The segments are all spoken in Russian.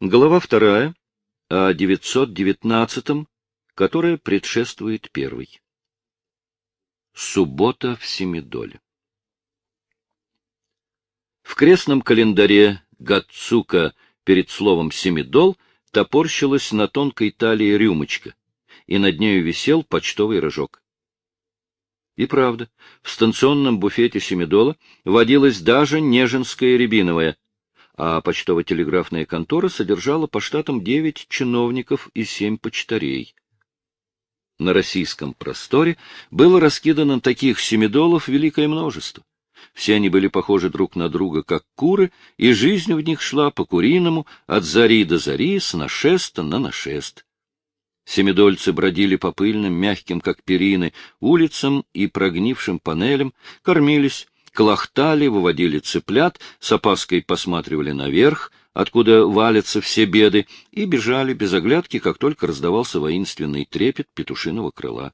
Глава вторая о 919-м, которая предшествует первой. Суббота в Семидоле. В крестном календаре Гацука перед словом «семидол» топорщилась на тонкой талии рюмочка, и над нею висел почтовый рожок. И правда, в станционном буфете Семидола водилась даже неженская рябиновая — а почтово-телеграфная контора содержала по штатам девять чиновников и семь почтарей. На российском просторе было раскидано таких семидолов великое множество. Все они были похожи друг на друга, как куры, и жизнь в них шла по-куриному от зари до зари, с нашеста на нашест. Семидольцы бродили по пыльным, мягким, как перины, улицам и прогнившим панелям, кормились, клохтали, выводили цыплят, с опаской посматривали наверх, откуда валятся все беды, и бежали без оглядки, как только раздавался воинственный трепет петушиного крыла.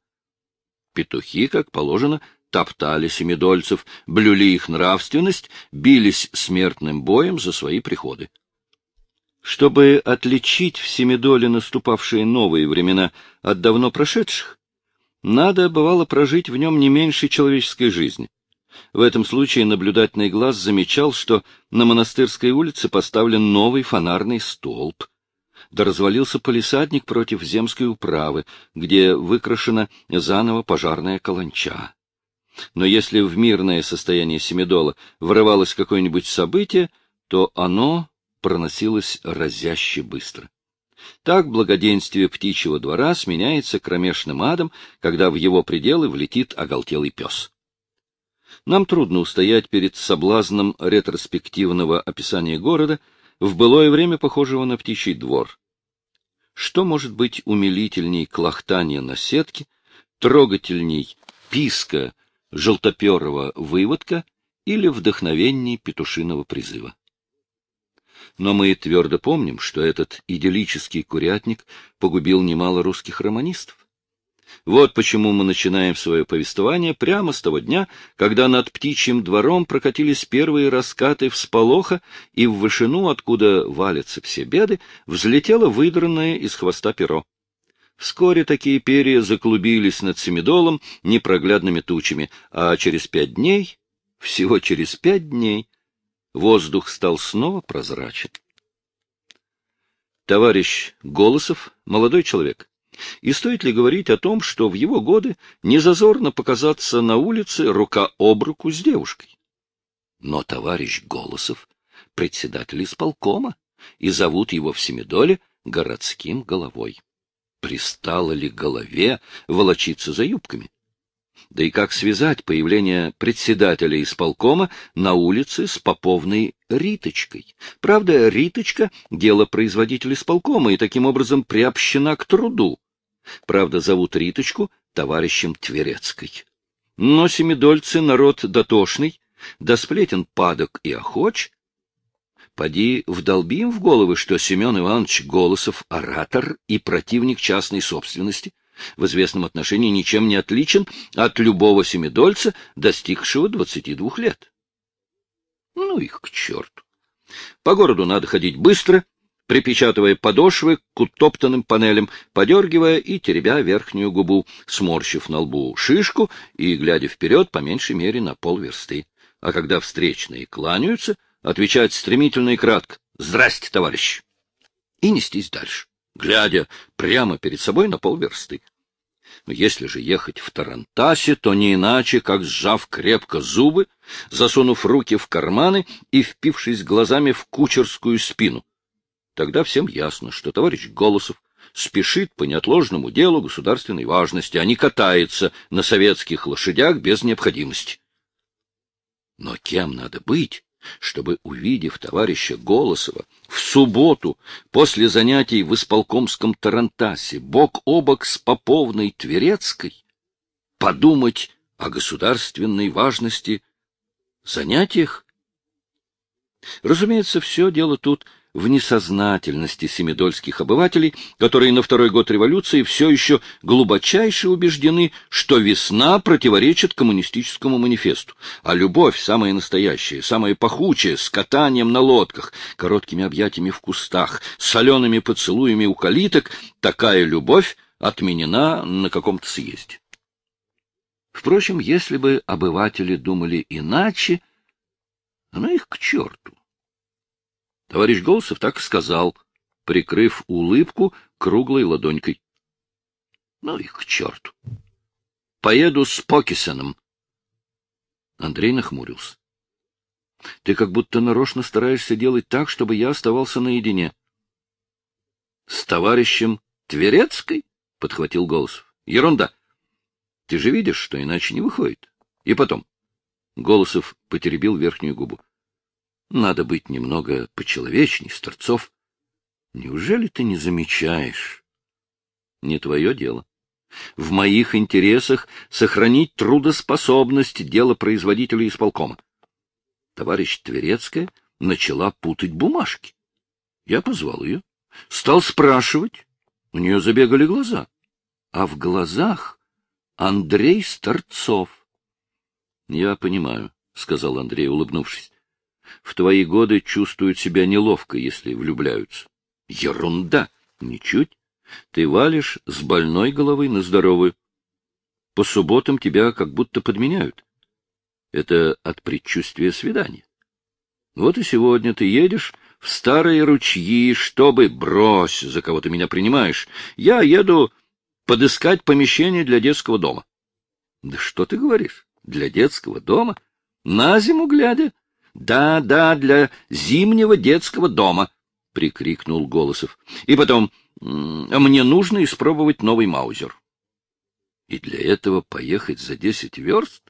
Петухи, как положено, топтали семидольцев, блюли их нравственность, бились смертным боем за свои приходы. Чтобы отличить в Семидоле наступавшие новые времена от давно прошедших, надо, бывало, прожить в нем не меньше человеческой жизни. В этом случае наблюдательный глаз замечал, что на монастырской улице поставлен новый фонарный столб. Да развалился полисадник против земской управы, где выкрашена заново пожарная каланча. Но если в мирное состояние Семидола врывалось какое-нибудь событие, то оно проносилось разяще быстро. Так благоденствие птичьего двора сменяется кромешным адом, когда в его пределы влетит оголтелый пес. Нам трудно устоять перед соблазном ретроспективного описания города, в былое время похожего на птичий двор. Что может быть умилительней клохтания на сетке, трогательней писка желтоперого выводка или вдохновенней петушиного призыва? Но мы твердо помним, что этот идиллический курятник погубил немало русских романистов. Вот почему мы начинаем свое повествование прямо с того дня, когда над птичьим двором прокатились первые раскаты всполоха, и в вышину, откуда валятся все беды, взлетело выдранное из хвоста перо. Вскоре такие перья заклубились над Семидолом непроглядными тучами, а через пять дней, всего через пять дней, воздух стал снова прозрачен. Товарищ Голосов, молодой человек, и стоит ли говорить о том, что в его годы незазорно показаться на улице рука об руку с девушкой? Но товарищ Голосов — председатель исполкома, и зовут его в Семидоле городским головой. Пристало ли голове волочиться за юбками? Да и как связать появление председателя исполкома на улице с поповной Риточкой? Правда, Риточка — дело производителя исполкома и таким образом приобщена к труду. Правда, зовут Риточку товарищем Тверецкой. Но семидольцы — народ дотошный, да сплетен падок и охоч. Поди вдолбим в головы, что Семен Иванович Голосов — оратор и противник частной собственности, в известном отношении ничем не отличен от любого семидольца, достигшего двадцати двух лет. Ну их к черту. По городу надо ходить быстро, припечатывая подошвы к утоптанным панелям, подергивая и теребя верхнюю губу, сморщив на лбу шишку и глядя вперед по меньшей мере на полверсты. А когда встречные кланяются, отвечать стремительно и кратко «Здрасте, товарищ!» и нестись дальше, глядя прямо перед собой на полверсты. Но если же ехать в Тарантасе, то не иначе, как сжав крепко зубы, засунув руки в карманы и впившись глазами в кучерскую спину — Тогда всем ясно, что товарищ Голосов спешит по неотложному делу государственной важности, а не катается на советских лошадях без необходимости. Но кем надо быть, чтобы, увидев товарища Голосова в субботу после занятий в исполкомском Тарантасе бок о бок с Поповной Тверецкой, подумать о государственной важности занятиях? Разумеется, все дело тут в несознательности семидольских обывателей, которые на второй год революции все еще глубочайше убеждены, что весна противоречит коммунистическому манифесту, а любовь, самая настоящая, самая пахучая, с катанием на лодках, короткими объятиями в кустах, солеными поцелуями у калиток, такая любовь отменена на каком-то съезде. Впрочем, если бы обыватели думали иначе, ну их к черту. Товарищ Голосов так и сказал, прикрыв улыбку круглой ладонькой. Ну и к черту. Поеду с Покисоном. Андрей нахмурился. Ты как будто нарочно стараешься делать так, чтобы я оставался наедине. — С товарищем Тверецкой? — подхватил Голосов. — Ерунда. Ты же видишь, что иначе не выходит. И потом. Голосов потеребил верхнюю губу. Надо быть немного почеловечней, Старцов. Неужели ты не замечаешь? Не твое дело. В моих интересах сохранить трудоспособность дела производителя исполкома. Товарищ Тверецкая начала путать бумажки. Я позвал ее, стал спрашивать. У нее забегали глаза. А в глазах Андрей Старцов. — Я понимаю, — сказал Андрей, улыбнувшись в твои годы чувствуют себя неловко, если влюбляются. Ерунда! Ничуть. Ты валишь с больной головы на здоровую. По субботам тебя как будто подменяют. Это от предчувствия свидания. Вот и сегодня ты едешь в старые ручьи, чтобы... Брось, за кого ты меня принимаешь. Я еду подыскать помещение для детского дома. Да что ты говоришь? Для детского дома? На зиму глядя? Да, да, для зимнего детского дома, — прикрикнул Голосов. И потом, мне нужно испробовать новый маузер. И для этого поехать за десять верст?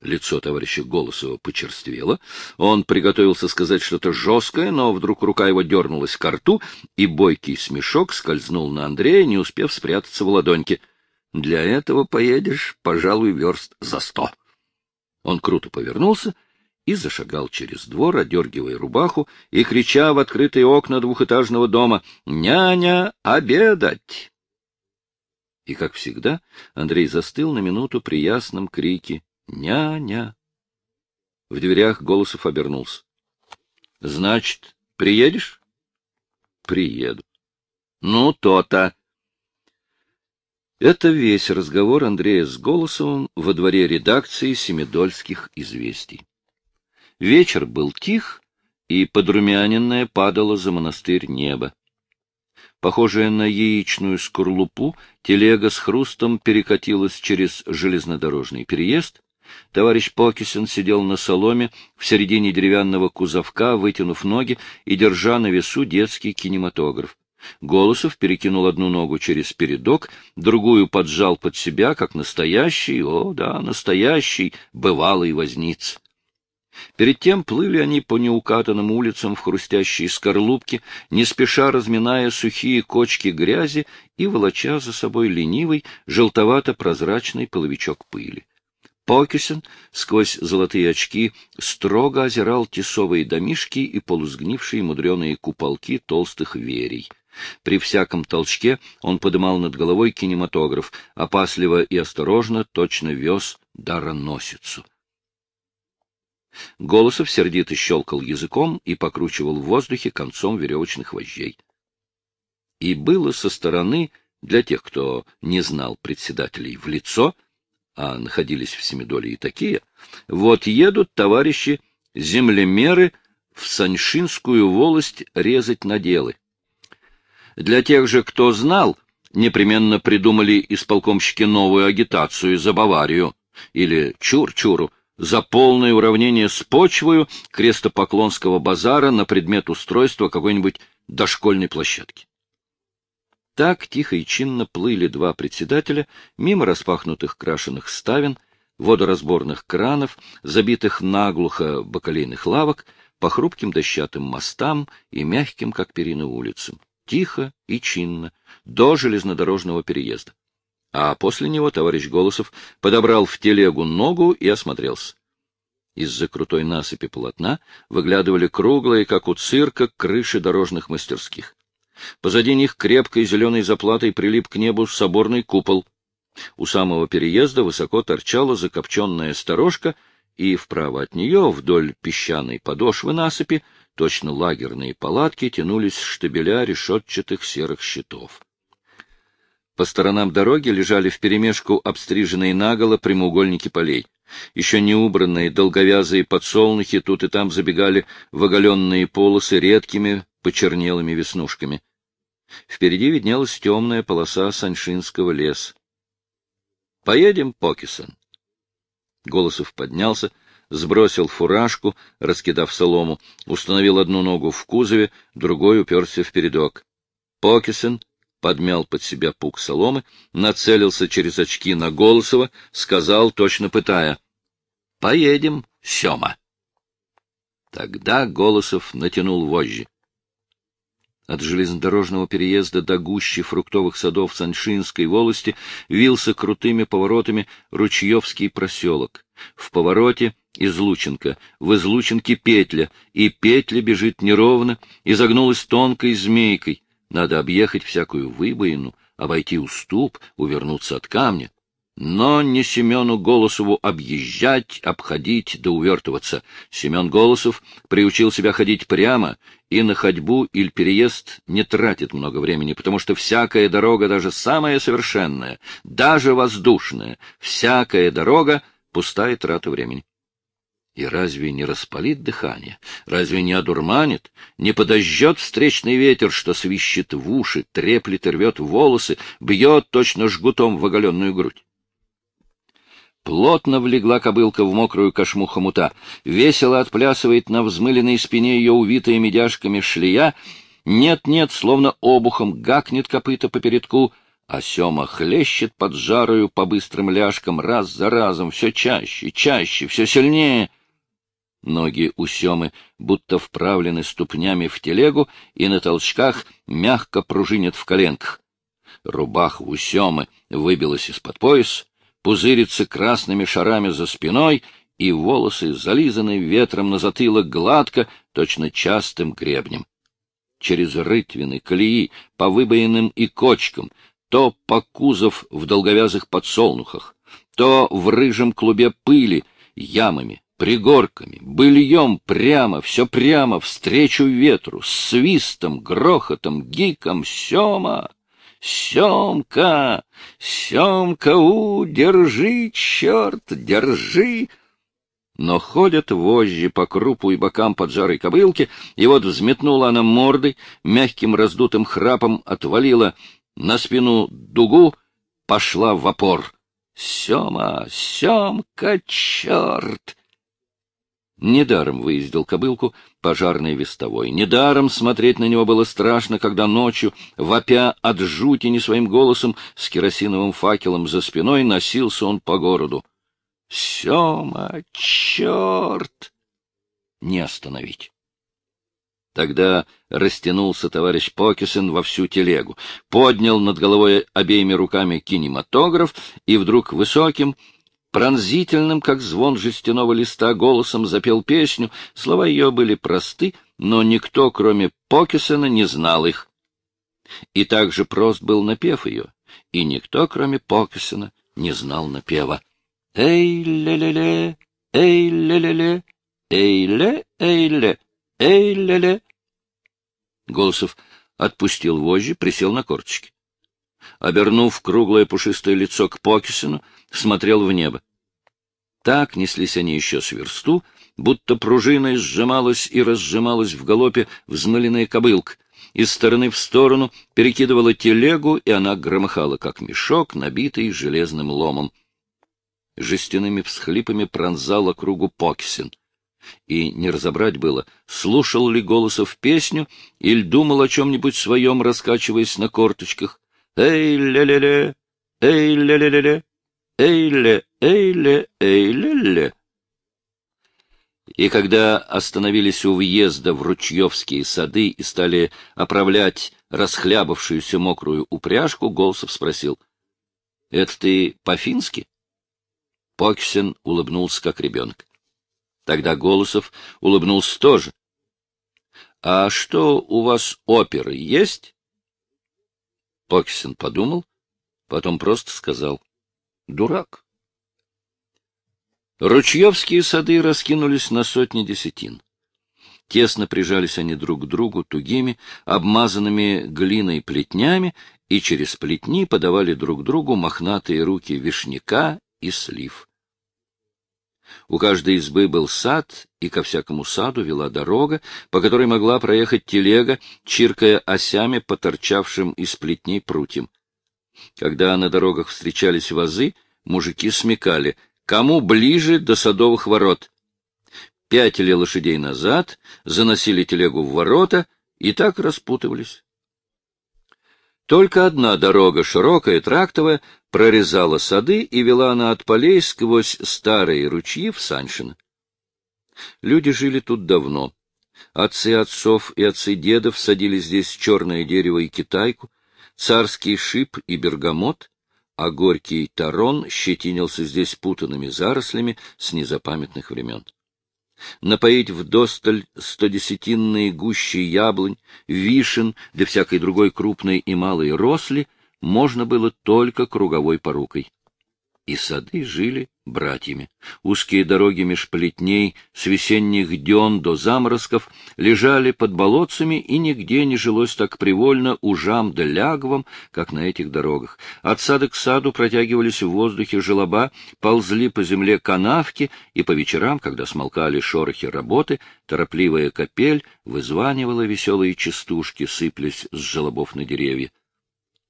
Лицо товарища Голосова почерствело. Он приготовился сказать что-то жесткое, но вдруг рука его дернулась к рту, и бойкий смешок скользнул на Андрея, не успев спрятаться в ладоньке. Для этого поедешь, пожалуй, верст за сто. Он круто повернулся и зашагал через двор, одергивая рубаху и крича в открытые окна двухэтажного дома «Няня, обедать!». И, как всегда, Андрей застыл на минуту при ясном крике «Няня!». В дверях Голосов обернулся. — Значит, приедешь? — Приеду. — Ну, то-то. Это весь разговор Андрея с Голосовым во дворе редакции Семидольских известий. Вечер был тих, и подрумяненное падало за монастырь небо. Похожая на яичную скорлупу, телега с хрустом перекатилась через железнодорожный переезд. Товарищ Покисен сидел на соломе в середине деревянного кузовка, вытянув ноги и держа на весу детский кинематограф. Голосов перекинул одну ногу через передок, другую поджал под себя, как настоящий, о да, настоящий, бывалый возниц. Перед тем плыли они по неукатанным улицам в хрустящие скорлупки, не спеша разминая сухие кочки грязи и волоча за собой ленивый, желтовато-прозрачный половичок пыли. Покюсен сквозь золотые очки строго озирал тесовые домишки и полусгнившие мудреные куполки толстых верей. При всяком толчке он подымал над головой кинематограф, опасливо и осторожно точно вез дароносицу. Голосов сердито щелкал языком и покручивал в воздухе концом веревочных вожжей. И было со стороны, для тех, кто не знал председателей в лицо, а находились в Семидоле и такие, вот едут товарищи землемеры в Саньшинскую волость резать наделы. Для тех же, кто знал, непременно придумали исполкомщики новую агитацию за Баварию или чур-чуру, за полное уравнение с почвою крестопоклонского базара на предмет устройства какой-нибудь дошкольной площадки. Так тихо и чинно плыли два председателя мимо распахнутых крашеных ставен, водоразборных кранов, забитых наглухо бакалейных лавок, по хрупким дощатым мостам и мягким, как перины, улицам. Тихо и чинно, до железнодорожного переезда а после него товарищ Голосов подобрал в телегу ногу и осмотрелся. Из-за крутой насыпи полотна выглядывали круглые, как у цирка, крыши дорожных мастерских. Позади них крепкой зеленой заплатой прилип к небу соборный купол. У самого переезда высоко торчала закопченная сторожка, и вправо от нее, вдоль песчаной подошвы насыпи, точно лагерные палатки, тянулись штабеля решетчатых серых щитов. По сторонам дороги лежали вперемешку обстриженные наголо прямоугольники полей. Еще не убранные долговязые подсолнухи тут и там забегали в оголенные полосы редкими почернелыми веснушками. Впереди виднелась темная полоса саншинского леса. — Поедем, Покисон. Голосов поднялся, сбросил фуражку, раскидав солому, установил одну ногу в кузове, другой уперся в передок. Покисон подмял под себя пук соломы, нацелился через очки на Голосова, сказал, точно пытая, — Поедем, Сема. Тогда Голосов натянул вожжи. От железнодорожного переезда до гущи фруктовых садов Саншинской волости вился крутыми поворотами Ручьевский проселок. В повороте излученка, в излученке петля, и петля бежит неровно, изогнулась тонкой змейкой. Надо объехать всякую выбоину, обойти уступ, увернуться от камня. Но не Семену Голосову объезжать, обходить да увертываться. Семен Голосов приучил себя ходить прямо, и на ходьбу или переезд не тратит много времени, потому что всякая дорога, даже самая совершенная, даже воздушная, всякая дорога — пустая трата времени. И разве не распалит дыхание? Разве не одурманит? Не подожжет встречный ветер, что свищет в уши, треплет и рвет волосы, бьет точно жгутом в оголенную грудь? Плотно влегла кобылка в мокрую кошму хомута, весело отплясывает на взмыленной спине ее увитая медяшками шлея, нет-нет, словно обухом гакнет копыта по передку, а Сема хлещет под жарою по быстрым ляжкам раз за разом, все чаще, чаще, все сильнее. Ноги у Семы будто вправлены ступнями в телегу и на толчках мягко пружинят в коленках. Рубаха у Семы выбилась из-под пояса, пузырится красными шарами за спиной, и волосы, зализанные ветром на затылок гладко, точно частым гребнем. Через рытвины, колеи, по выбоинам и кочкам, то по кузов в долговязых подсолнухах, то в рыжем клубе пыли, ямами, пригорками, быльем прямо, все прямо, встречу ветру, с свистом, грохотом, гиком, сема. Семка! Семка, у, держи, черт, держи! Но ходят вожжи по крупу и бокам поджарой кобылки, и вот взметнула она мордой, мягким раздутым храпом отвалила на спину дугу, пошла в опор. Сема, Семка, черт! Недаром выездил кобылку пожарный вестовой. Недаром смотреть на него было страшно, когда ночью, вопя от жути не своим голосом, с керосиновым факелом за спиной носился он по городу. «Сема, черт!» Не остановить. Тогда растянулся товарищ Покисон во всю телегу, поднял над головой обеими руками кинематограф и вдруг высоким, пронзительным, как звон жестяного листа, голосом запел песню. Слова ее были просты, но никто, кроме Покисона, не знал их. И также прост был напев ее, и никто, кроме Покисона, не знал напева. «Эй-ле-ле-ле, эй-ле-ле-ле, эй-ле, эй-ле, эй-ле-ле». Голосов отпустил вожжи, присел на корточки. Обернув круглое пушистое лицо к Покисону, смотрел в небо. Так неслись они еще с версту, будто пружиной сжималась и разжималась в галопе взмыленная кобылка. Из стороны в сторону перекидывала телегу, и она громыхала, как мешок, набитый железным ломом. Жестяными всхлипами пронзала кругу Поксин. И не разобрать было, слушал ли Голосов песню или думал о чем-нибудь своем, раскачиваясь на корточках. «Эй-ле-ле-ле! Эй-ле-ле-ле-ле! Эй-ле!» Эйле, эйле-ле. И когда остановились у въезда в Ручьевские сады и стали оправлять расхлябавшуюся мокрую упряжку, Голсов спросил, — Это ты по-фински? Поксен улыбнулся, как ребенок. Тогда Голосов улыбнулся тоже. — А что, у вас оперы есть? Покисин подумал, потом просто сказал. — Дурак. Ручьевские сады раскинулись на сотни десятин. Тесно прижались они друг к другу тугими, обмазанными глиной плетнями, и через плетни подавали друг другу мохнатые руки вишняка и слив. У каждой избы был сад, и ко всякому саду вела дорога, по которой могла проехать телега, чиркая осями по торчавшим из плетней прутьям. Когда на дорогах встречались вазы, мужики смекали, кому ближе до садовых ворот. Пятили лошадей назад, заносили телегу в ворота и так распутывались. Только одна дорога, широкая, трактовая, прорезала сады и вела она от полей сквозь старые ручьи в Саншино. Люди жили тут давно. Отцы отцов и отцы дедов садили здесь черное дерево и китайку, царский шип и бергамот, а горький тарон щетинился здесь путанными зарослями с незапамятных времен. Напоить вдосталь стодесятинные гущи яблонь, вишен, да всякой другой крупной и малой росли можно было только круговой порукой. И сады жили братьями. Узкие дороги меж плетней, с весенних дён до заморозков, лежали под болотцами, и нигде не жилось так привольно ужам да лягвам, как на этих дорогах. От сада к саду протягивались в воздухе желоба, ползли по земле канавки, и по вечерам, когда смолкали шорохи работы, торопливая капель вызванивала веселые частушки, сыплясь с желобов на деревья.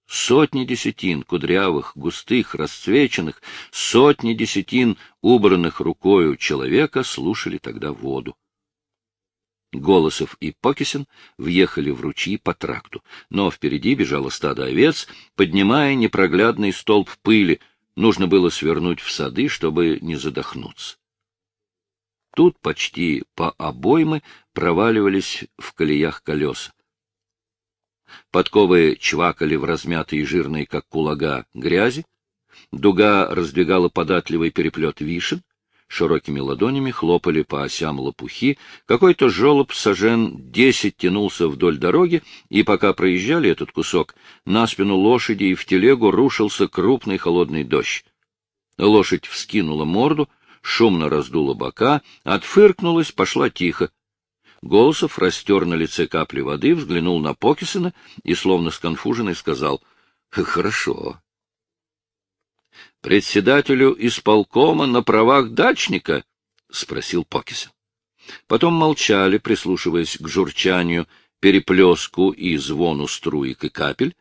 Сотни десятин кудрявых, густых, расцвеченных, сотни десятин убранных рукою человека слушали тогда воду. Голосов и Покисин въехали в ручьи по тракту, но впереди бежало стадо овец, поднимая непроглядный столб пыли. Нужно было свернуть в сады, чтобы не задохнуться. Тут почти по обоймы проваливались в колеях колеса. Подковы чвакали в размятой и жирной, как кулага, грязи. Дуга раздвигала податливый переплет вишен. Широкими ладонями хлопали по осям лопухи. Какой-то жолоб сажен десять тянулся вдоль дороги, и пока проезжали этот кусок, на спину лошади и в телегу рушился крупный холодный дождь. Лошадь вскинула морду, шумно раздула бока, отфыркнулась, пошла тихо. Голосов растер на лице капли воды, взглянул на Покисона и, словно сконфуженный, сказал «Хорошо». «Председателю исполкома на правах дачника?» — спросил Покисон. Потом молчали, прислушиваясь к журчанию, переплеску и звону струек и капель.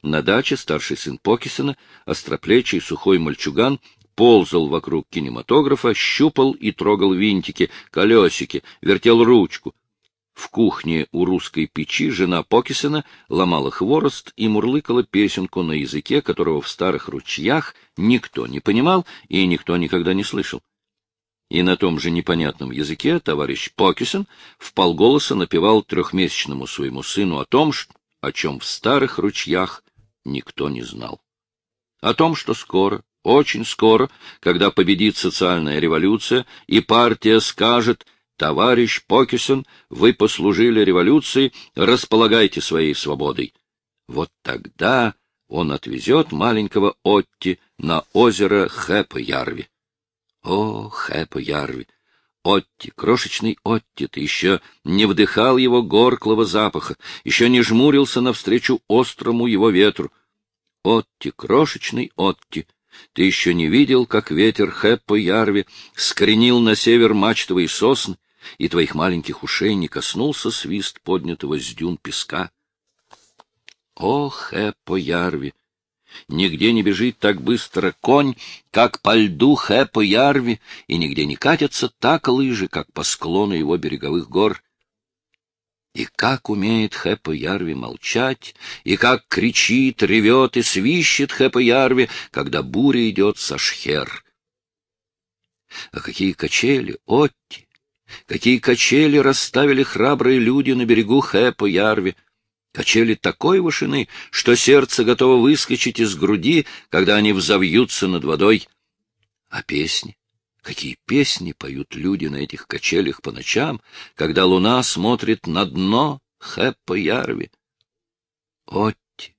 На даче старший сын Покисона, остроплечий сухой мальчуган, ползал вокруг кинематографа, щупал и трогал винтики, колесики, вертел ручку. В кухне у русской печи жена Покисона ломала хворост и мурлыкала песенку на языке, которого в старых ручьях никто не понимал и никто никогда не слышал. И на том же непонятном языке товарищ Покисон вполголоса напевал трехмесячному своему сыну о том, о чем в старых ручьях никто не знал. О том, что скоро, очень скоро, когда победит социальная революция, и партия скажет «Товарищ Покисон, вы послужили революции, располагайте своей свободой». Вот тогда он отвезет маленького Отти на озеро Хэп-Ярви. О, Хэп-Ярви! Отти, крошечный Отти, ты еще не вдыхал его горклого запаха, еще не жмурился навстречу острому его ветру. Отти, крошечный Отти, ты еще не видел, как ветер Хэппо Ярви скренил на север мачтовые сосны, и твоих маленьких ушей не коснулся свист поднятого с дюн песка? О, Хэппо Ярви! Нигде не бежит так быстро конь, как по льду Хэппо Ярви, и нигде не катятся так лыжи, как по склону его береговых гор. И как умеет Хэппа Ярви молчать, и как кричит, ревет и свищет Хэппа Ярви, когда буря идет со шхер. А какие качели, Отти! Какие качели расставили храбрые люди на берегу Хэппа Ярви! Качели такой вышины, что сердце готово выскочить из груди, когда они взовьются над водой. А песни? Какие песни поют люди на этих качелях по ночам, когда луна смотрит на дно Хэппа Ярви. Отти,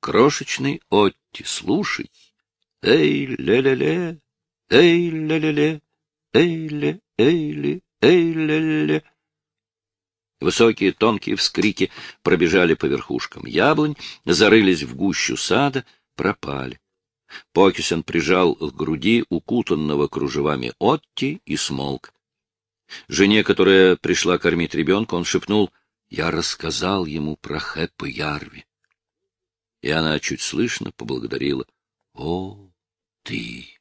крошечный Отти, слушай. Эй, ле-ле-ле, эй, ле-ле-ле, эй, ле, эй, ле, эй, ле-ле. Высокие тонкие вскрики пробежали по верхушкам яблонь, зарылись в гущу сада, пропали. Покисен прижал к груди укутанного кружевами Отти и смолк. Жене, которая пришла кормить ребенка, он шепнул, «Я рассказал ему про Хэппа Ярви». И она чуть слышно поблагодарила, «О, ты!»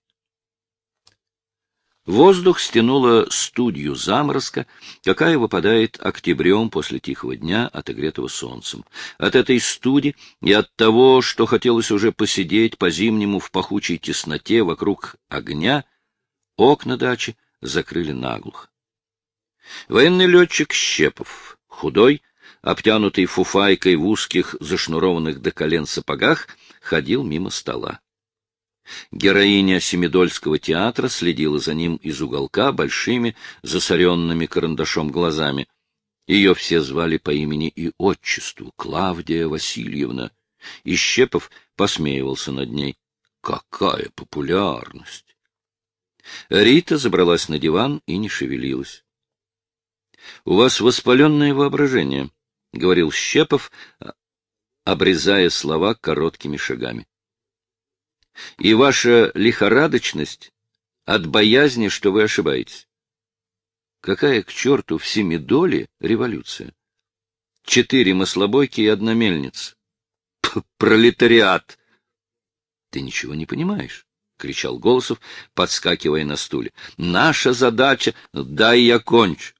Воздух стянуло студию заморозка, какая выпадает октябрем после тихого дня, отогретого солнцем. От этой студи и от того, что хотелось уже посидеть по-зимнему в пахучей тесноте вокруг огня, окна дачи закрыли наглухо. Военный летчик Щепов, худой, обтянутый фуфайкой в узких, зашнурованных до колен сапогах, ходил мимо стола. Героиня Семидольского театра следила за ним из уголка большими, засоренными карандашом глазами. Ее все звали по имени и отчеству — Клавдия Васильевна. И Щепов посмеивался над ней. Какая популярность! Рита забралась на диван и не шевелилась. — У вас воспаленное воображение, — говорил Щепов, обрезая слова короткими шагами и ваша лихорадочность от боязни, что вы ошибаетесь. Какая к черту в Семидоле революция? Четыре маслобойки и одна мельница. П Пролетариат! Ты ничего не понимаешь, — кричал Голосов, подскакивая на стуле. Наша задача... Дай я кончу.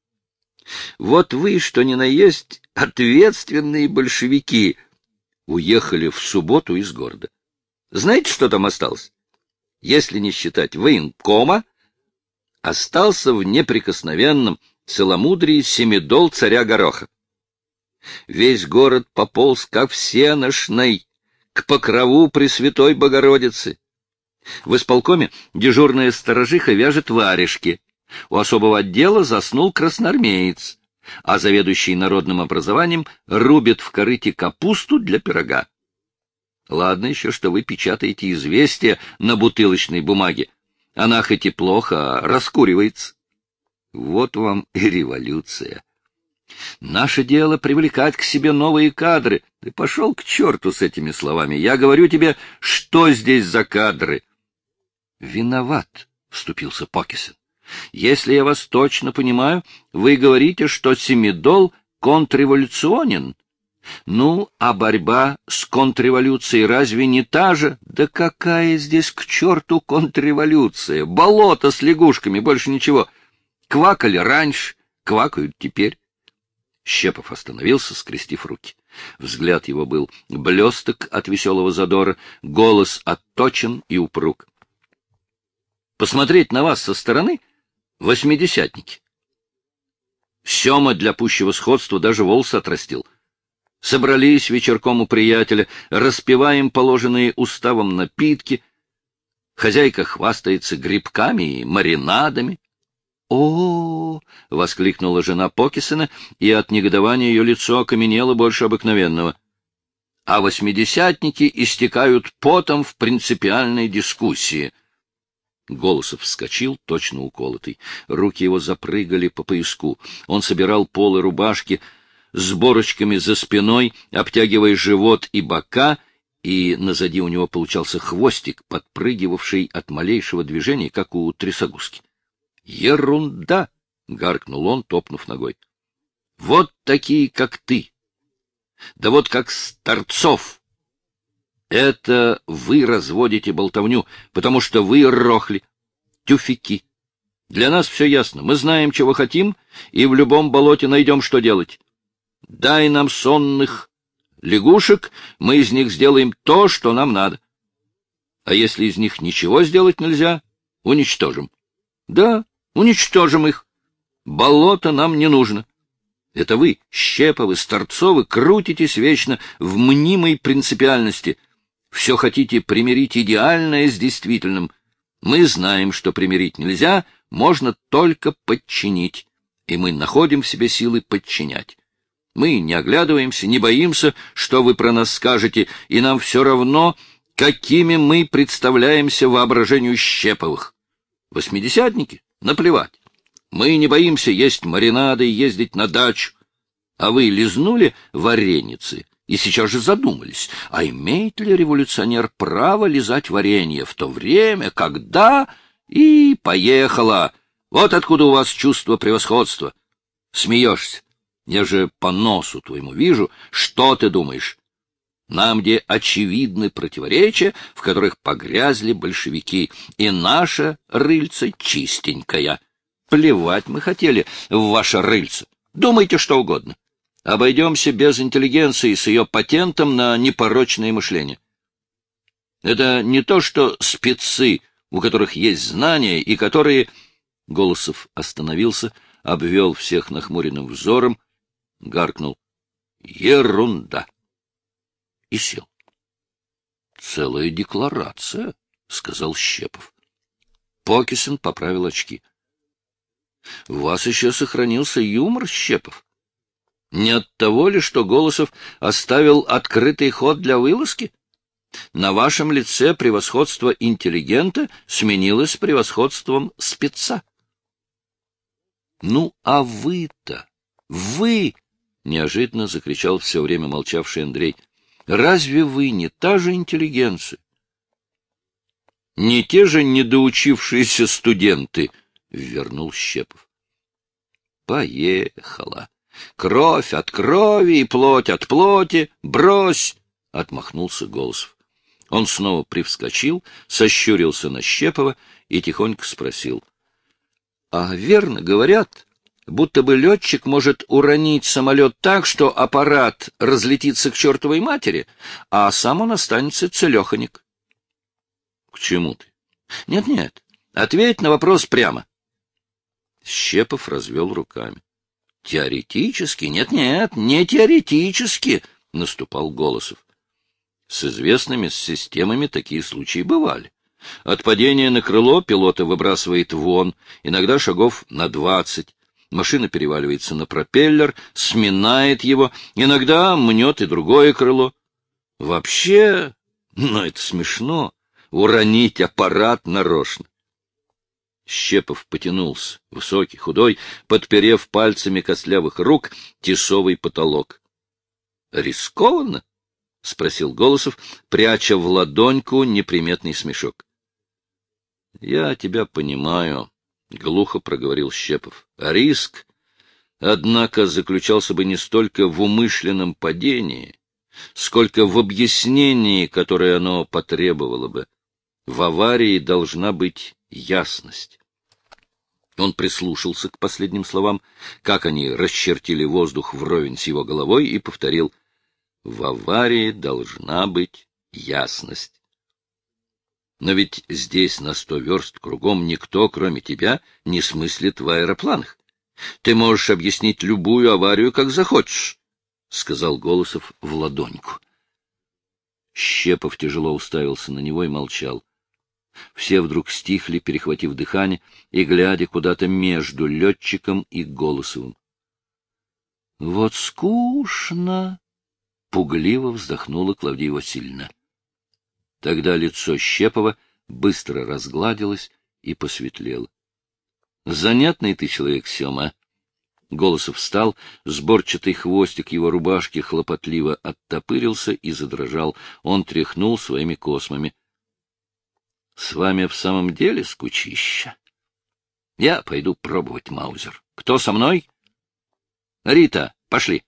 Вот вы, что ни на есть, ответственные большевики, уехали в субботу из города. Знаете, что там осталось? Если не считать военкома, остался в неприкосновенном целомудрии семидол царя Гороха. Весь город пополз, как всеношный, к покрову Пресвятой Богородицы. В исполкоме дежурная сторожиха вяжет варежки. У особого отдела заснул красноармеец, а заведующий народным образованием рубит в корыте капусту для пирога. Ладно еще, что вы печатаете известия на бутылочной бумаге. Она хоть и плохо, а раскуривается. Вот вам и революция. Наше дело привлекать к себе новые кадры. Ты пошел к черту с этими словами. Я говорю тебе, что здесь за кадры. Виноват, — вступился Покисон. Если я вас точно понимаю, вы говорите, что Семидол контрреволюционен. Ну, а борьба с контрреволюцией разве не та же? Да какая здесь к черту контрреволюция? Болото с лягушками, больше ничего. Квакали раньше, квакают теперь. Щепов остановился, скрестив руки. Взгляд его был блесток от веселого задора, голос отточен и упруг. Посмотреть на вас со стороны — восьмидесятники. Сема для пущего сходства даже волосы отрастил — Собрались вечерком у приятеля, распиваем положенные уставом напитки. Хозяйка хвастается грибками и маринадами. О, воскликнула жена Покисона, и от негодования ее лицо окаменело больше обыкновенного. А восьмидесятники истекают потом в принципиальной дискуссии. Голосов вскочил, точно уколотый. Руки его запрыгали по пояску. Он собирал полы рубашки, с борочками за спиной, обтягивая живот и бока, и назади у него получался хвостик, подпрыгивавший от малейшего движения, как у трясогузки. «Ерунда!» — гаркнул он, топнув ногой. «Вот такие, как ты! Да вот как Старцов! Это вы разводите болтовню, потому что вы рохли, тюфяки. Для нас все ясно, мы знаем, чего хотим, и в любом болоте найдем, что делать. Дай нам сонных лягушек, мы из них сделаем то, что нам надо. А если из них ничего сделать нельзя, уничтожим. Да, уничтожим их. Болото нам не нужно. Это вы, Щеповы, Старцовы, крутитесь вечно в мнимой принципиальности. Все хотите примирить идеальное с действительным. Мы знаем, что примирить нельзя, можно только подчинить, и мы находим в себе силы подчинять. Мы не оглядываемся, не боимся, что вы про нас скажете, и нам все равно, какими мы представляемся воображению Щеповых. Восьмидесятники? Наплевать. Мы не боимся есть маринады и ездить на дачу. А вы лизнули вареницы и сейчас же задумались, а имеет ли революционер право лизать варенье в то время, когда... И поехала. Вот откуда у вас чувство превосходства. Смеешься. Я же по носу твоему вижу. Что ты думаешь? Нам где очевидны противоречия, в которых погрязли большевики, и наша рыльца чистенькая. Плевать мы хотели в ваше рыльце. Думайте что угодно. Обойдемся без интеллигенции с ее патентом на непорочное мышление. Это не то, что спецы, у которых есть знания и которые... Голосов остановился, обвел всех нахмуренным взором, гаркнул. Ерунда! И сел. Целая декларация, — сказал Щепов. Покисин поправил очки. — У вас еще сохранился юмор, Щепов? Не от того ли, что Голосов оставил открытый ход для вылазки? На вашем лице превосходство интеллигента сменилось превосходством спеца. Ну, а вы-то, вы, — неожиданно закричал все время молчавший Андрей, — разве вы не та же интеллигенция? Не те же недоучившиеся студенты, — вернул Щепов. Поехала. Кровь от крови и плоть от плоти. Брось! — отмахнулся Голосов. Он снова привскочил, сощурился на Щепова и тихонько спросил. — А верно говорят, будто бы летчик может уронить самолет так, что аппарат разлетится к чертовой матери, а сам он останется целеханик. — К чему ты? Нет, — Нет-нет, ответь на вопрос прямо. Щепов развел руками. — Теоретически? Нет-нет, не теоретически, — наступал Голосов. С известными системами такие случаи бывали. От падения на крыло пилота выбрасывает вон, иногда шагов на двадцать. Машина переваливается на пропеллер, сминает его, иногда мнет и другое крыло. Вообще, ну это смешно, уронить аппарат нарочно. Щепов потянулся, высокий, худой, подперев пальцами костлявых рук тесовый потолок. — Рискованно? — спросил Голосов, пряча в ладоньку неприметный смешок. — Я тебя понимаю, — глухо проговорил Щепов. — Риск, однако, заключался бы не столько в умышленном падении, сколько в объяснении, которое оно потребовало бы. В аварии должна быть ясность. Он прислушался к последним словам, как они расчертили воздух вровень с его головой, и повторил — в аварии должна быть ясность. Но ведь здесь на сто верст кругом никто, кроме тебя, не смыслит в аэропланах. Ты можешь объяснить любую аварию, как захочешь, — сказал Голосов в ладоньку. Щепов тяжело уставился на него и молчал. Все вдруг стихли, перехватив дыхание и глядя куда-то между летчиком и Голосовым. — Вот скучно, Пугливо вздохнула Клавдия Васильевна. Тогда лицо Щепова быстро разгладилось и посветлело. — Занятный ты человек, Сема. Голосов встал, сборчатый хвостик его рубашки хлопотливо оттопырился и задрожал. Он тряхнул своими космами. — С вами в самом деле скучища? — Я пойду пробовать Маузер. Кто со мной? — Рита, пошли.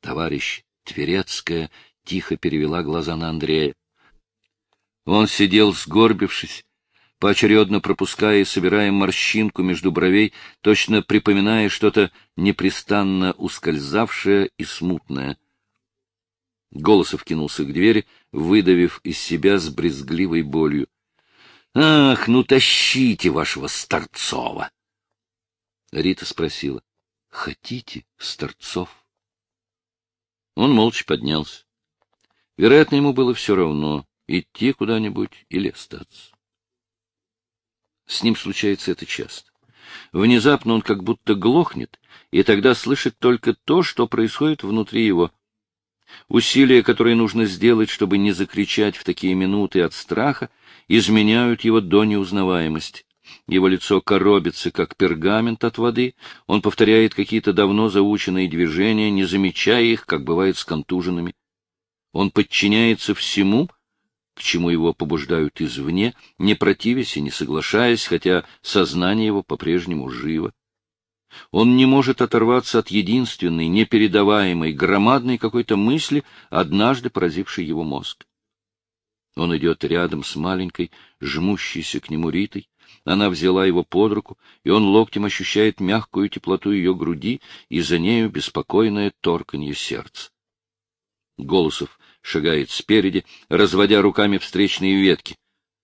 Товарищ Тверецкая тихо перевела глаза на Андрея. Он сидел, сгорбившись, поочередно пропуская и собирая морщинку между бровей, точно припоминая что-то непрестанно ускользавшее и смутное. Голосов кинулся к двери, выдавив из себя с брезгливой болью. — Ах, ну тащите вашего Старцова! Рита спросила. — Хотите, Старцов? Он молча поднялся. Вероятно, ему было все равно, идти куда-нибудь или остаться. С ним случается это часто. Внезапно он как будто глохнет, и тогда слышит только то, что происходит внутри его. Усилия, которые нужно сделать, чтобы не закричать в такие минуты от страха, изменяют его до неузнаваемости. Его лицо коробится, как пергамент от воды, он повторяет какие-то давно заученные движения, не замечая их, как бывает с контуженными. Он подчиняется всему, к чему его побуждают извне, не противясь и не соглашаясь, хотя сознание его по-прежнему живо. Он не может оторваться от единственной, непередаваемой, громадной какой-то мысли, однажды поразившей его мозг. Он идет рядом с маленькой, жмущейся к нему Ритой. Она взяла его под руку, и он локтем ощущает мягкую теплоту ее груди и за нею беспокойное торканье сердца. Голосов шагает спереди, разводя руками встречные ветки.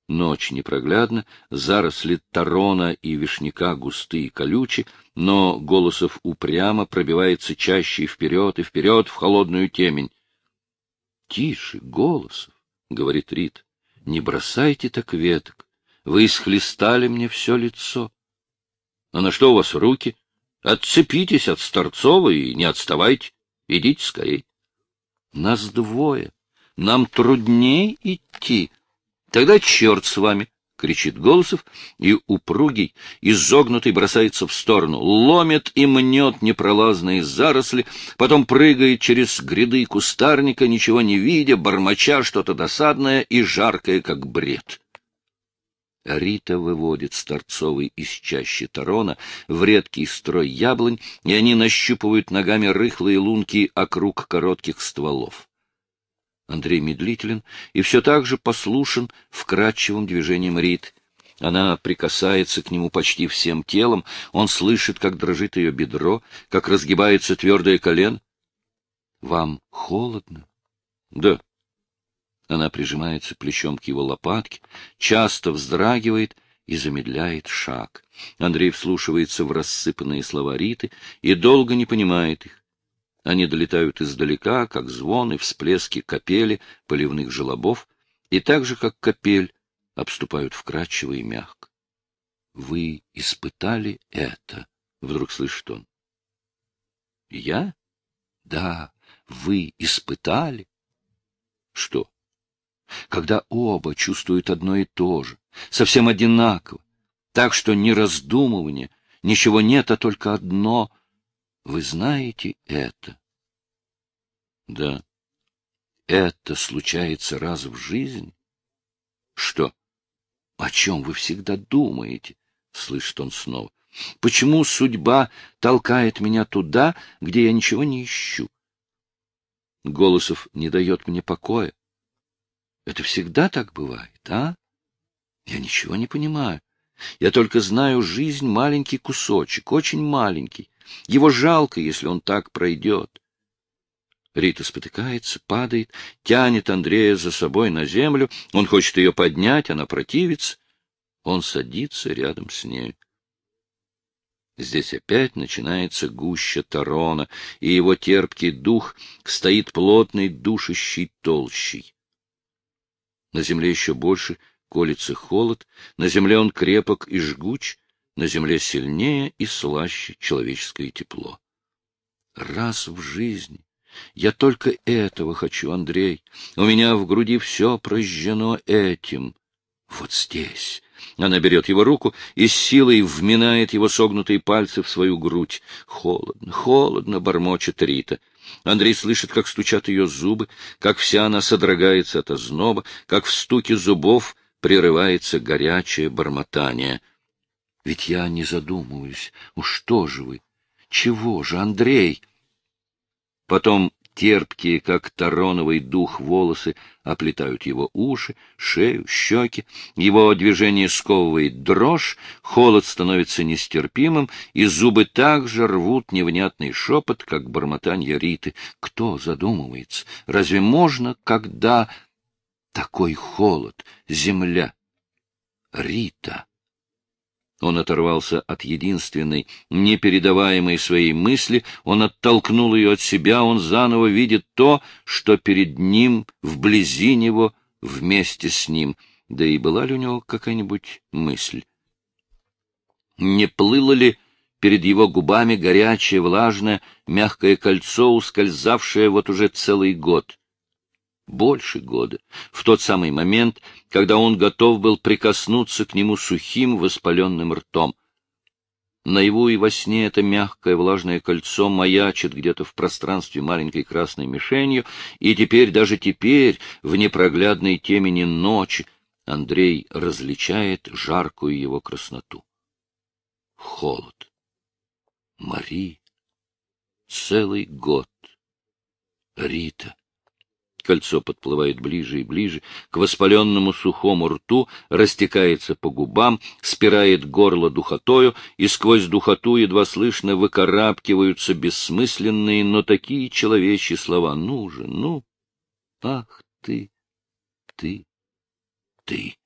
Ночь непроглядна, заросли тарона и вишняка густые и колючи, но Голосов упрямо пробивается чаще и вперед, и вперед в холодную темень. — Тише, Голосов, — говорит Рит, — не бросайте так веток. Вы исхлестали мне все лицо. — А на что у вас руки? Отцепитесь от Старцова и не отставайте. Идите скорей. Нас двое. Нам трудней идти. Тогда черт с вами, — кричит Голосов, и упругий, изогнутый бросается в сторону, ломит и мнет непролазные заросли, потом прыгает через гряды кустарника, ничего не видя, бормоча что-то досадное и жаркое, как бред. Рита выводит Старцовый из чащи Тарона в редкий строй яблонь, и они нащупывают ногами рыхлые лунки округ коротких стволов. Андрей медлителен и все так же послушен вкрадчивым движением Рит. Она прикасается к нему почти всем телом, он слышит, как дрожит ее бедро, как разгибается твердое колено. — Вам холодно? — Да. Она прижимается плечом к его лопатке, часто вздрагивает и замедляет шаг. Андрей вслушивается в рассыпанные слова Риты и долго не понимает их. Они долетают издалека, как звон и всплески капели поливных желобов, и так же, как капель, обступают вкрадчиво и мягко. — Вы испытали это? — вдруг слышит он. — Я? — Да, вы испытали. — Что? Когда оба чувствуют одно и то же, совсем одинаково, так что ни раздумывания, ничего нет, а только одно. Вы знаете это? Да. Это случается раз в жизни? Что? О чем вы всегда думаете? Слышит он снова. Почему судьба толкает меня туда, где я ничего не ищу? Голосов не дает мне покоя. Это всегда так бывает, а? Я ничего не понимаю. Я только знаю жизнь маленький кусочек, очень маленький. Его жалко, если он так пройдет. Рита спотыкается, падает, тянет Андрея за собой на землю. Он хочет ее поднять, она противится. Он садится рядом с ней. Здесь опять начинается гуща Тарона, и его терпкий дух стоит плотной душащей толщей. На земле еще больше колется холод, на земле он крепок и жгуч, на земле сильнее и слаще человеческое тепло. Раз в жизни я только этого хочу, Андрей. У меня в груди все прожжено этим. Вот здесь. Она берет его руку и с силой вминает его согнутые пальцы в свою грудь. Холодно, холодно, бормочет Рита. Андрей слышит, как стучат ее зубы, как вся она содрогается от озноба, как в стуке зубов прерывается горячее бормотание. Ведь я не задумываюсь. Уж что же вы? Чего же, Андрей? Потом терпкие, как тароновый дух, волосы оплетают его уши, шею, щеки. Его движение сковывает дрожь, холод становится нестерпимым, и зубы также рвут невнятный шепот, как бормотанье Риты. Кто задумывается? Разве можно, когда такой холод, земля? Рита! Он оторвался от единственной, непередаваемой своей мысли, он оттолкнул ее от себя, он заново видит то, что перед ним, вблизи него, вместе с ним. Да и была ли у него какая-нибудь мысль? Не плыло ли перед его губами горячее, влажное, мягкое кольцо, ускользавшее вот уже целый год? Больше года, в тот самый момент, когда он готов был прикоснуться к нему сухим воспаленным ртом. Наяву и во сне это мягкое влажное кольцо маячит где-то в пространстве маленькой красной мишенью, и теперь, даже теперь, в непроглядной темени ночи, Андрей различает жаркую его красноту. Холод. Мари. Целый год. Рита. Кольцо подплывает ближе и ближе к воспаленному сухому рту, растекается по губам, спирает горло духотою, и сквозь духоту едва слышно выкарабкиваются бессмысленные, но такие человечьи слова. «Ну же, ну! Ах ты! Ты! Ты!»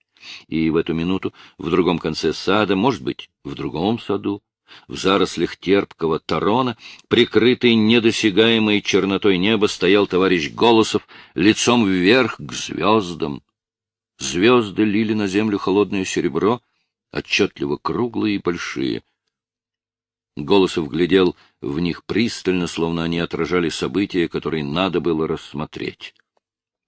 И в эту минуту в другом конце сада, может быть, в другом саду, в зарослях терпкого тарона, прикрытый недосягаемой чернотой неба, стоял товарищ Голосов лицом вверх к звездам. Звезды лили на землю холодное серебро, отчетливо круглые и большие. Голосов глядел в них пристально, словно они отражали события, которые надо было рассмотреть.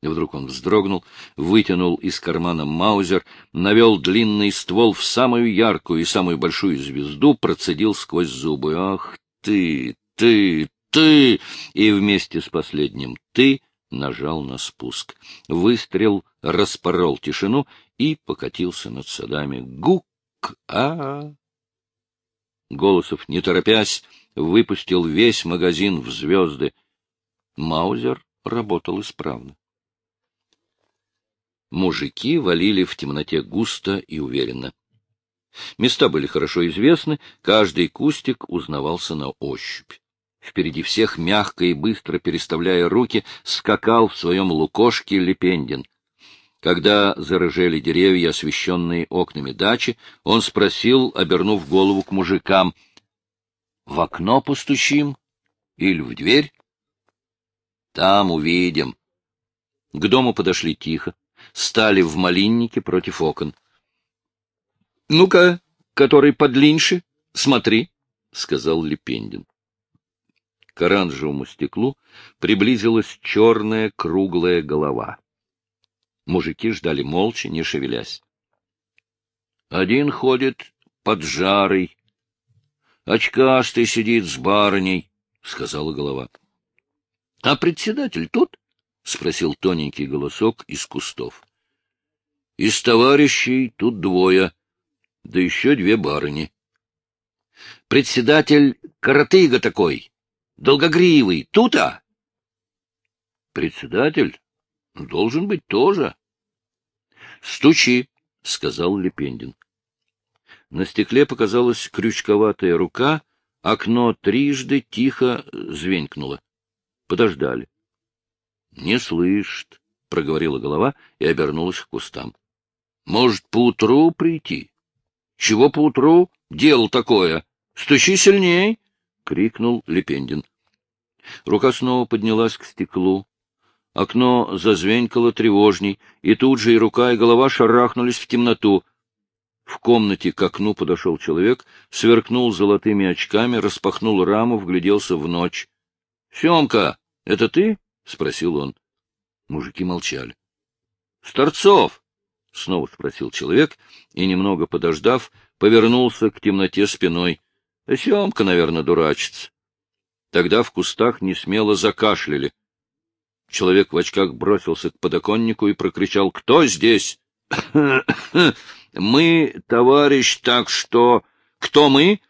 Вдруг он вздрогнул, вытянул из кармана маузер, навел длинный ствол в самую яркую и самую большую звезду, процедил сквозь зубы. «Ах ты, ты, ты!» И вместе с последним «ты» нажал на спуск. Выстрел распорол тишину и покатился над садами. «Гук! -а Голосов, не торопясь, выпустил весь магазин в звезды. Маузер работал исправно. Мужики валили в темноте густо и уверенно. Места были хорошо известны, каждый кустик узнавался на ощупь. Впереди всех, мягко и быстро переставляя руки, скакал в своем лукошке Лепендин. Когда зарыжели деревья, освещенные окнами дачи, он спросил, обернув голову к мужикам, — В окно постучим? Или в дверь? — Там увидим. К дому подошли тихо стали в малиннике против окон. — Ну-ка, который подлиньше, смотри, — сказал Лепендин. К оранжевому стеклу приблизилась черная круглая голова. Мужики ждали молча, не шевелясь. Один ходит под жарой, очкастый сидит с барыней, — сказала голова. — А председатель тут? — спросил тоненький голосок из кустов. — Из товарищей тут двое, да еще две барыни. — Председатель коротыга такой, долгогривый, тут-а? — Председатель должен быть тоже. — Стучи, — сказал Лепендин. На стекле показалась крючковатая рука, окно трижды тихо звенькнуло. Подождали. — Не слышит, — проговорила голова и обернулась к кустам. — Может, поутру прийти? — Чего поутру? Дело такое. Стучи сильней! — крикнул Лепендин. Рука снова поднялась к стеклу. Окно зазвенькало тревожней, и тут же и рука, и голова шарахнулись в темноту. В комнате к окну подошел человек, сверкнул золотыми очками, распахнул раму, вгляделся в ночь. — Семка, это ты? — спросил он. Мужики молчали. — Старцов! — снова спросил человек, и, немного подождав, повернулся к темноте спиной. — Семка, наверное, дурачится. Тогда в кустах несмело закашляли. Человек в очках бросился к подоконнику и прокричал «Кто здесь?» «Мы, товарищ, так что...» «Кто мы?»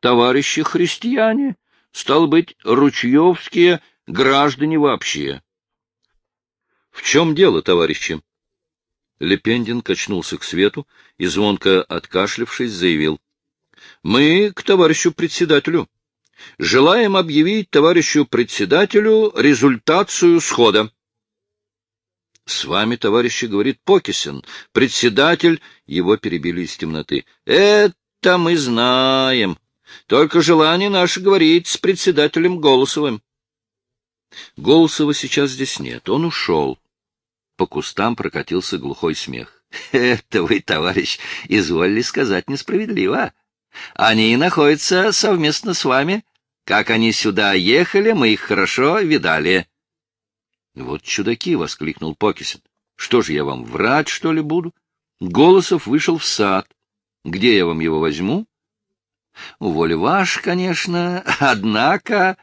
«Товарищи христиане. Стал быть, ручьевские граждане вообще. — В чем дело, товарищи? Лепендин качнулся к свету и, звонко откашлившись, заявил. — Мы к товарищу председателю. Желаем объявить товарищу председателю результацию схода. — С вами, товарищи, говорит Покисин, председатель, его перебили из темноты. — Это мы знаем. Только желание наше говорить с председателем Голосовым. Голосова сейчас здесь нет, он ушел. По кустам прокатился глухой смех. — Это вы, товарищ, изволили сказать несправедливо. Они находятся совместно с вами. Как они сюда ехали, мы их хорошо видали. — Вот чудаки! — воскликнул Покисин. — Что же я вам, врать, что ли, буду? Голосов вышел в сад. Где я вам его возьму? — Воля ваш, конечно, однако...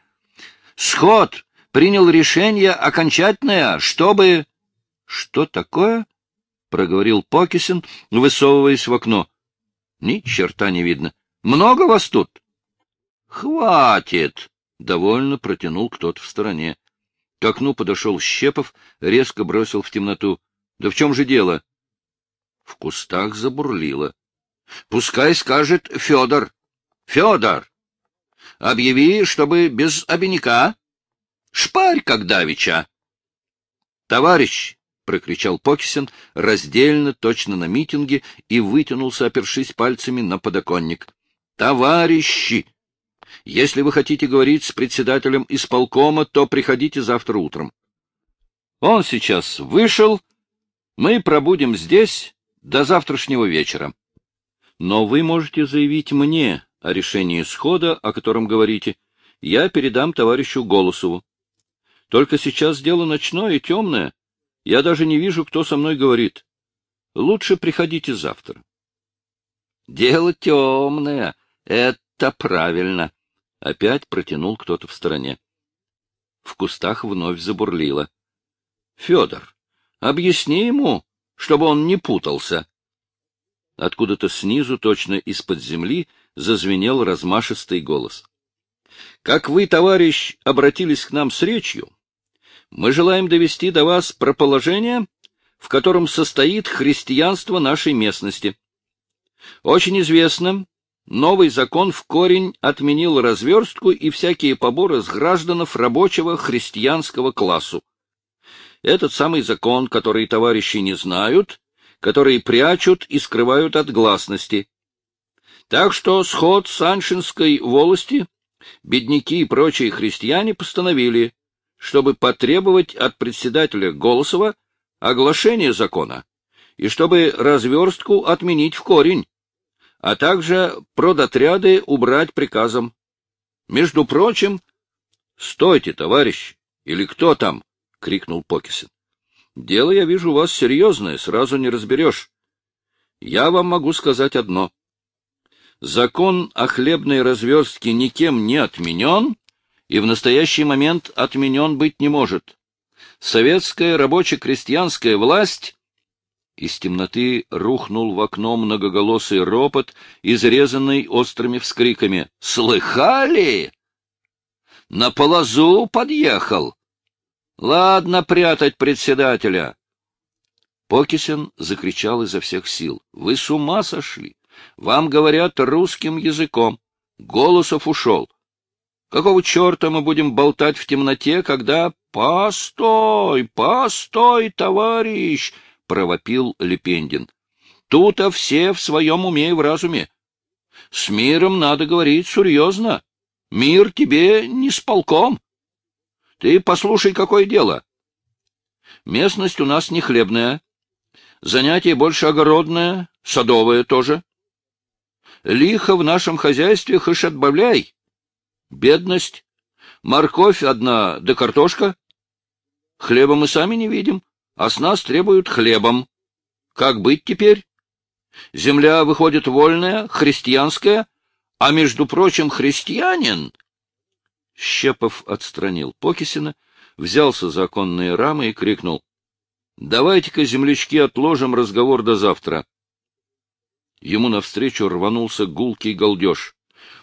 Сход принял решение окончательное, чтобы... — Что такое? — проговорил Покисин, высовываясь в окно. — Ни черта не видно. Много вас тут? — Хватит! — довольно протянул кто-то в стороне. К окну подошел Щепов, резко бросил в темноту. — Да в чем же дело? В кустах забурлило. — Пускай скажет Федор. — Федор! Объяви, чтобы без обиняка. Шпарь, как давеча. — Товарищ! — прокричал Покисин, раздельно, точно на митинге, и вытянулся, опершись пальцами на подоконник. — Товарищи! Если вы хотите говорить с председателем исполкома, то приходите завтра утром. Он сейчас вышел, мы пробудем здесь до завтрашнего вечера. Но вы можете заявить мне о решении схода, о котором говорите. Я передам товарищу Голосову. Только сейчас дело ночное и темное. Я даже не вижу, кто со мной говорит. Лучше приходите завтра. Дело темное. Это правильно. Опять протянул кто-то в стороне. В кустах вновь забурлило. — Федор, объясни ему, чтобы он не путался. Откуда-то снизу, точно из-под земли, зазвенел размашистый голос. — Как вы, товарищ, обратились к нам с речью, мы желаем довести до вас проположение, в котором состоит христианство нашей местности. Очень известно, новый закон в корень отменил разверстку и всякие поборы с гражданов рабочего христианского классу. Этот самый закон, который товарищи не знают, который прячут и скрывают от гласности. Так что сход Саншинской волости, бедняки и прочие христиане постановили, чтобы потребовать от председателя Голосова оглашение закона и чтобы разверстку отменить в корень, а также продотряды убрать приказом. Между прочим... — Стойте, товарищ! Или кто там? — крикнул Покисин. — Дело, я вижу, у вас серьезное, сразу не разберешь. Я вам могу сказать одно. Закон о хлебной разверстке никем не отменен и в настоящий момент отменен быть не может. Советская рабоче-крестьянская власть... Из темноты рухнул в окно многоголосый ропот, изрезанный острыми вскриками. «Слыхали? На полозу подъехал!» Ладно прятать председателя. Покисин закричал изо всех сил. — Вы с ума сошли? Вам говорят русским языком. Голосов ушел. Какого черта мы будем болтать в темноте, когда... — Постой, постой, товарищ! — провопил Лепендин. — Тут-то все в своем уме и в разуме. С миром надо говорить серьезно. Мир тебе не с полком. Ты послушай, какое дело. Местность у нас не хлебная. Занятие больше огородное, садовое тоже. Лихо в нашем хозяйстве хоть отбавляй. Бедность. Морковь одна да картошка. Хлеба мы сами не видим, а с нас требуют хлебом. Как быть теперь? Земля выходит вольная, христианская, а, между прочим, христианин Щепов отстранил Покисина, взялся за оконные рамы и крикнул. — Давайте-ка, землячки, отложим разговор до завтра. Ему навстречу рванулся гулкий галдеж.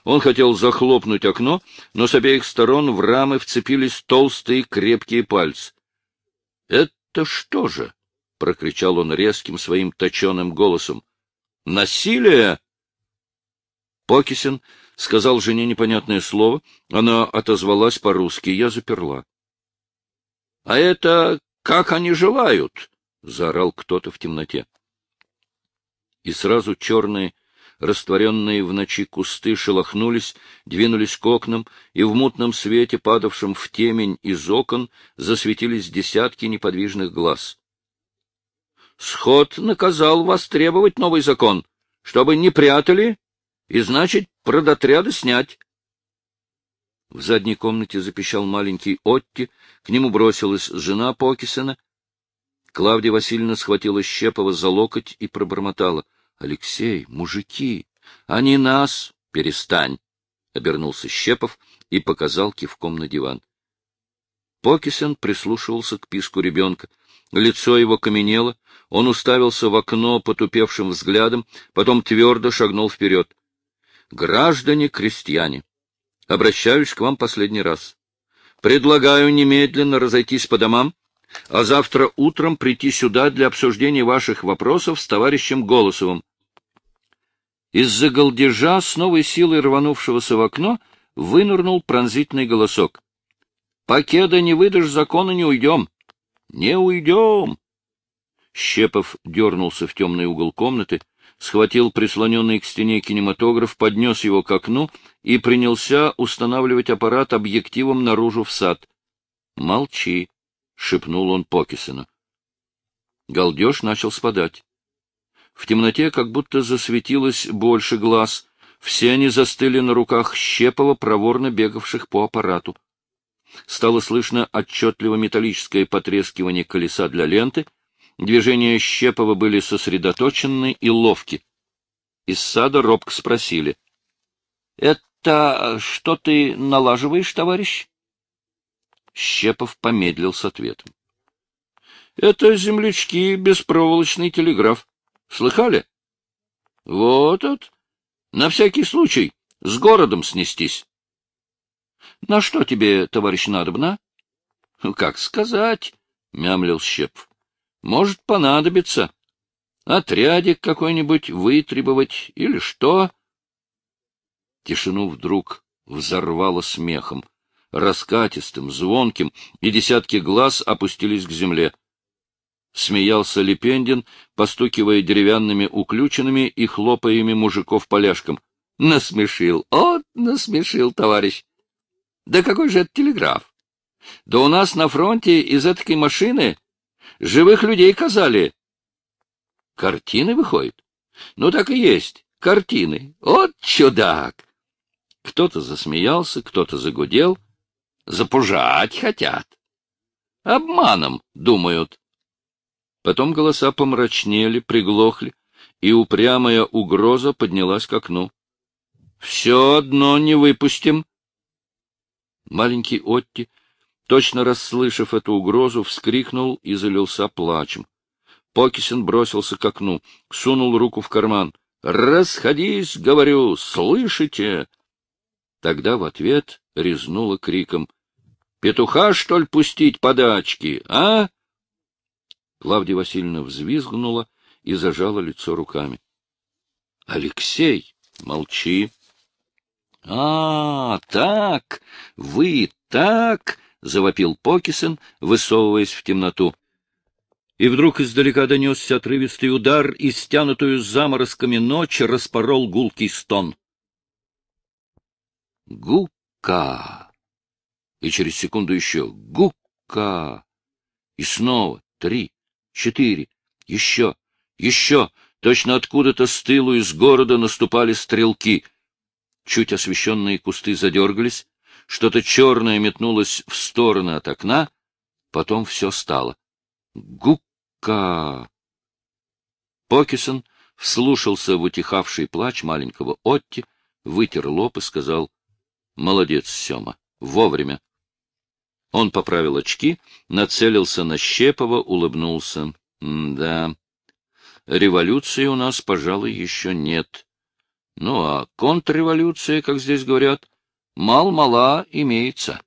Он хотел захлопнуть окно, но с обеих сторон в рамы вцепились толстые крепкие пальцы. — Это что же? — прокричал он резким своим точеным голосом. — Насилие! Покисин сказал жене непонятное слово, она отозвалась по-русски, я заперла. — А это как они желают? — заорал кто-то в темноте. И сразу черные, растворенные в ночи кусты шелохнулись, двинулись к окнам, и в мутном свете, падавшем в темень из окон, засветились десятки неподвижных глаз. — Сход наказал вас требовать новый закон, чтобы не прятали И значит, продотряды снять. В задней комнате запищал маленький Отти, к нему бросилась жена Покисона. Клавдия Васильевна схватила Щепова за локоть и пробормотала. — Алексей, мужики, они нас... — Перестань! — обернулся Щепов и показал кивком на диван. Покисон прислушивался к писку ребенка. Лицо его каменело, он уставился в окно потупевшим взглядом, потом твердо шагнул вперед. — Граждане-крестьяне, обращаюсь к вам последний раз. Предлагаю немедленно разойтись по домам, а завтра утром прийти сюда для обсуждения ваших вопросов с товарищем Голосовым. Из-за голдежа, с новой силой рванувшегося в окно, вынырнул пронзительный голосок. — Покеда не выдашь, закона не уйдем. — Не уйдем. Щепов дернулся в темный угол комнаты, схватил прислоненный к стене кинематограф, поднес его к окну и принялся устанавливать аппарат объективом наружу в сад. — Молчи, — шепнул он Покисону. Галдеж начал спадать. В темноте как будто засветилось больше глаз. Все они застыли на руках Щепова, проворно бегавших по аппарату. Стало слышно отчетливо металлическое потрескивание колеса для ленты. Движения Щепова были сосредоточены и ловки. Из сада робко спросили. — Это что ты налаживаешь, товарищ? Щепов помедлил с ответом. — Это землячки, беспроволочный телеграф. Слыхали? — Вот от. На всякий случай. С городом снестись. — На что тебе, товарищ, надобно? — Как сказать, — мямлил Щеп. — Может, понадобится. Отрядик какой-нибудь вытребовать или что? Тишину вдруг взорвало смехом, раскатистым, звонким, и десятки глаз опустились к земле. Смеялся Лепендин, постукивая деревянными уключенными и хлопая ими мужиков поляшком. Насмешил, о, насмешил, товарищ. Да какой же это телеграф? Да у нас на фронте из этой машины живых людей казали. Картины выходят? Ну, так и есть, картины. Вот чудак! Кто-то засмеялся, кто-то загудел. Запужать хотят. Обманом, думают. Потом голоса помрачнели, приглохли, и упрямая угроза поднялась к окну. — Все одно не выпустим. Маленький Отти, точно расслышав эту угрозу, вскрикнул и залился плачем. Покисин бросился к окну, сунул руку в карман. — Расходись, говорю, слышите? Тогда в ответ резнула криком. — Петуха, что ли, пустить подачки, а? Клавдия Васильевна взвизгнула и зажала лицо руками. — Алексей, молчи. — А, так, вы так, — завопил Покисон, высовываясь в темноту. И вдруг издалека донесся отрывистый удар, и стянутую заморозками ночь распорол гулкий стон. Гука! И через секунду еще гука! И снова три, четыре, еще, еще, точно откуда-то с тылу из города наступали стрелки. Чуть освещенные кусты задергались, что-то черное метнулось в стороны от окна, потом все стало. Гука! Покисон вслушался в утихавший плач маленького Отти, вытер лоб и сказал, — Молодец, Сема, вовремя. Он поправил очки, нацелился на Щепова, улыбнулся. да, революции у нас, пожалуй, еще нет. Ну, а контрреволюция, как здесь говорят, мал-мала имеется.